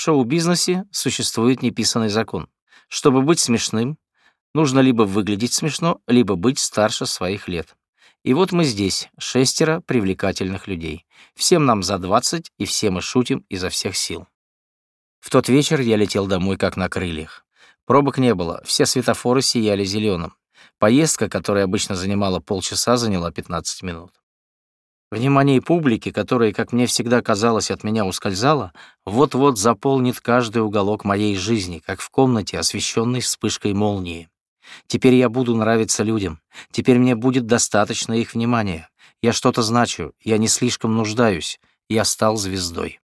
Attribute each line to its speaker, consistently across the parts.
Speaker 1: В шоу-бизнесе существует неписанный закон. Чтобы быть смешным, нужно либо выглядеть смешно, либо быть старше своих лет. И вот мы здесь, шестеро привлекательных людей. Всем нам за 20, и все мы шутим изо всех сил. В тот вечер я летел домой как на крыльях. Пробок не было, все светофоры сияли зеленым. Поездка, которая обычно занимала полчаса, заняла 15 минут. Внимание публики, которое, как мне всегда казалось, от меня ускользало, вот-вот заполнит каждый уголок моей жизни, как в комнате, освещенной вспышкой молнии. Теперь я буду нравиться людям. Теперь мне будет достаточно их внимания. Я что-то значу, я не слишком нуждаюсь. Я стал звездой.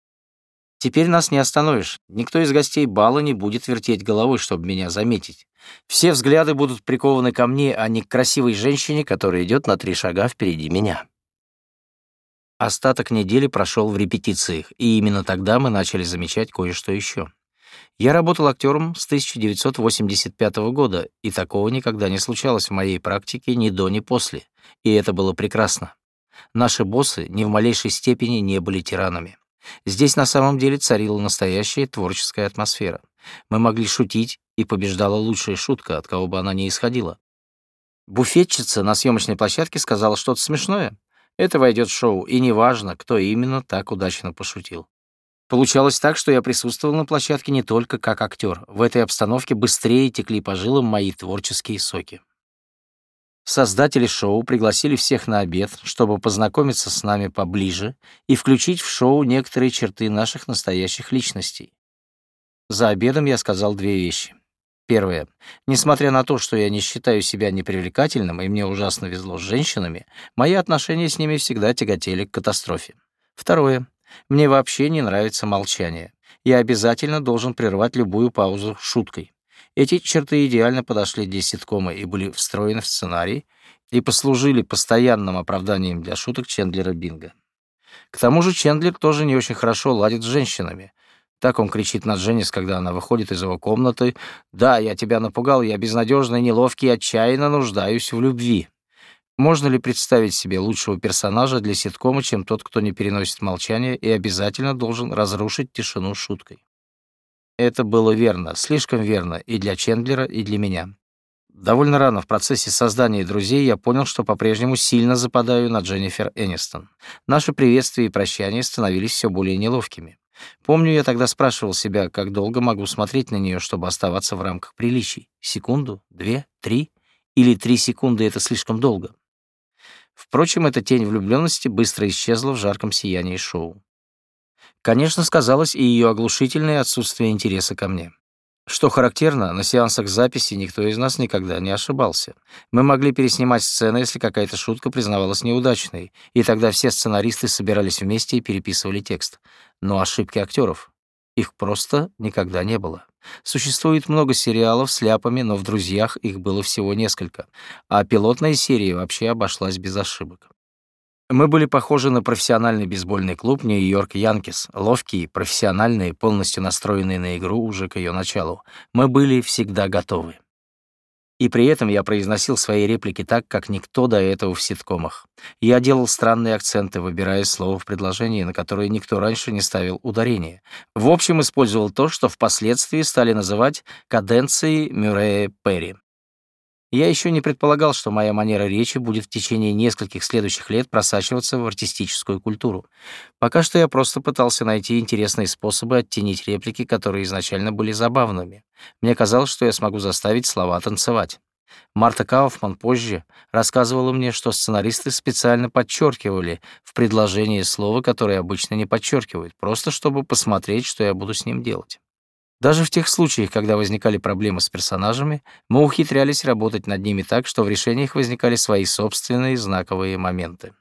Speaker 1: Теперь нас не остановишь. Никто из гостей бала не будет вертеть головой, чтобы меня заметить. Все взгляды будут прикованы ко мне, а не к красивой женщине, которая идет на три шага впереди меня. Остаток недели прошел в репетициях, и именно тогда мы начали замечать кое-что еще. Я работал актером с 1985 года, и такого никогда не случалось в моей практике ни до, ни после, и это было прекрасно. Наши боссы ни в малейшей степени не были тиранами. Здесь на самом деле царила настоящая творческая атмосфера. Мы могли шутить, и побеждала лучшая шутка, от кого бы она ни исходила. Буфетчица на съемочной площадке сказала что-то смешное. Это войдет в шоу, и неважно, кто именно так удачно пошутил. Получалось так, что я присутствовал на площадке не только как актер. В этой обстановке быстрее текли по жилам мои творческие соки. Создатели шоу пригласили всех на обед, чтобы познакомиться с нами поближе и включить в шоу некоторые черты наших настоящих личностей. За обедом я сказал две вещи. Первое. Несмотря на то, что я не считаю себя непривлекательным и мне ужасно везло с женщинами, мои отношения с ними всегда тяготели к катастрофе. Второе. Мне вообще не нравится молчание. Я обязательно должен прервать любую паузу шуткой. Эти черты идеально подошли для ситкома и были встроены в сценарий и послужили постоянным оправданием для шуток Чендлера Бинга. К тому же Чендлер тоже не очень хорошо ладит с женщинами. Так он кричит на Дженнис, когда она выходит из его комнаты. «Да, я тебя напугал, я безнадежный, неловкий, отчаянно нуждаюсь в любви». Можно ли представить себе лучшего персонажа для ситкома, чем тот, кто не переносит молчание и обязательно должен разрушить тишину шуткой? Это было верно, слишком верно и для Чендлера, и для меня. Довольно рано в процессе создания друзей я понял, что по-прежнему сильно западаю на Дженнифер Энистон. Наши приветствия и прощания становились все более неловкими. Помню, я тогда спрашивал себя, как долго могу смотреть на нее, чтобы оставаться в рамках приличий. Секунду, две, три? Или три секунды — это слишком долго? Впрочем, эта тень влюбленности быстро исчезла в жарком сиянии шоу. Конечно, сказалось и ее оглушительное отсутствие интереса ко мне. Что характерно, на сеансах записи никто из нас никогда не ошибался. Мы могли переснимать сцены, если какая-то шутка признавалась неудачной, и тогда все сценаристы собирались вместе и переписывали текст. Но ошибки актеров, их просто никогда не было. Существует много сериалов с ляпами, но в «Друзьях» их было всего несколько, а пилотная серия вообще обошлась без ошибок. Мы были похожи на профессиональный бейсбольный клуб Нью-Йорк Янкис, ловкие, профессиональные, полностью настроенные на игру уже к ее началу. Мы были всегда готовы. И при этом я произносил свои реплики так, как никто до этого в ситкомах. Я делал странные акценты, выбирая слово в предложении, на которое никто раньше не ставил ударение. В общем, использовал то, что впоследствии стали называть каденцией Мюррея Перри. Я еще не предполагал, что моя манера речи будет в течение нескольких следующих лет просачиваться в артистическую культуру. Пока что я просто пытался найти интересные способы оттенить реплики, которые изначально были забавными. Мне казалось, что я смогу заставить слова танцевать. Марта Кауфман позже рассказывала мне, что сценаристы специально подчеркивали в предложении слово, которое обычно не подчеркивают, просто чтобы посмотреть, что я буду с ним делать. Даже в тех случаях, когда возникали проблемы с персонажами, мы ухитрялись работать над ними так, что в решениях возникали свои собственные знаковые моменты.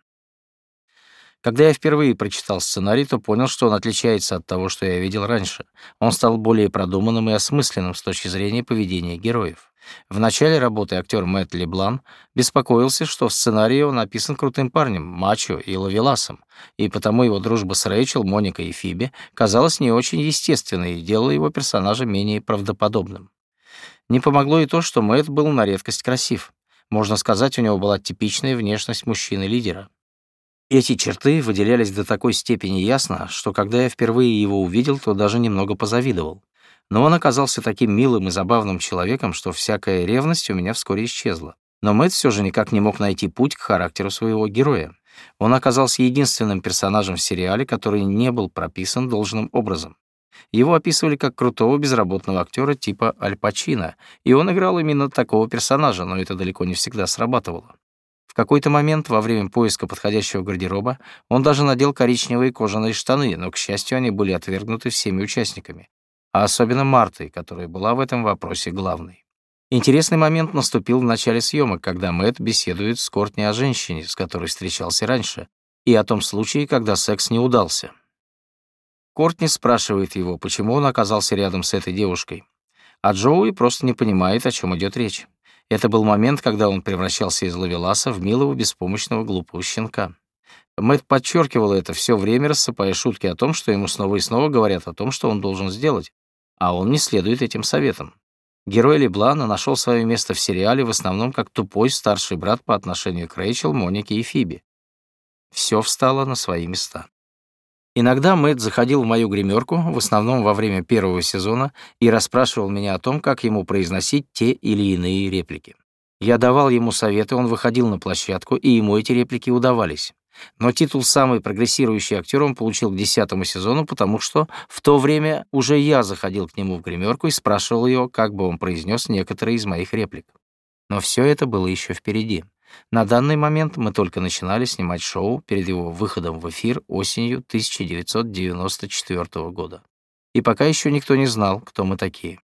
Speaker 1: Когда я впервые прочитал сценарий, то понял, что он отличается от того, что я видел раньше. Он стал более продуманным и осмысленным с точки зрения поведения героев. В начале работы актер Мэтт Леблан беспокоился, что в сценарии написан крутым парнем, мачо и ловеласом, и потому его дружба с Рэйчел, Моникой и Фиби казалась не очень естественной и делала его персонажа менее правдоподобным. Не помогло и то, что Мэтт был на редкость красив. Можно сказать, у него была типичная внешность мужчины-лидера. Эти черты выделялись до такой степени ясно, что когда я впервые его увидел, то даже немного позавидовал. Но он оказался таким милым и забавным человеком, что всякая ревность у меня вскоре исчезла. Но Мэтт все же никак не мог найти путь к характеру своего героя. Он оказался единственным персонажем в сериале, который не был прописан должным образом. Его описывали как крутого безработного актера типа Аль Пачино, и он играл именно такого персонажа, но это далеко не всегда срабатывало. В какой-то момент во время поиска подходящего гардероба он даже надел коричневые кожаные штаны, но, к счастью, они были отвергнуты всеми участниками, а особенно Мартой, которая была в этом вопросе главной. Интересный момент наступил в начале съемок, когда Мэтт беседует с Кортни о женщине, с которой встречался раньше, и о том случае, когда секс не удался. Кортни спрашивает его, почему он оказался рядом с этой девушкой, а Джоуи просто не понимает, о чем идет речь. Это был момент, когда он превращался из ловеласа в милого, беспомощного, глупого щенка. Мэтт подчеркивал это все время, рассыпая шутки о том, что ему снова и снова говорят о том, что он должен сделать, а он не следует этим советам. Герой Леблана нашел свое место в сериале в основном как тупой старший брат по отношению к Рэйчел, Монике и Фиби. Все встало на свои места. Иногда Мэтт заходил в мою гримерку, в основном во время первого сезона, и расспрашивал меня о том, как ему произносить те или иные реплики. Я давал ему советы, он выходил на площадку, и ему эти реплики удавались. Но титул «Самый прогрессирующий актер» он получил к десятому сезону, потому что в то время уже я заходил к нему в гримерку и спрашивал его, как бы он произнес некоторые из моих реплик. Но все это было еще впереди. На данный момент мы только начинали снимать шоу перед его выходом в эфир осенью 1994 года. И пока еще никто не знал, кто мы такие.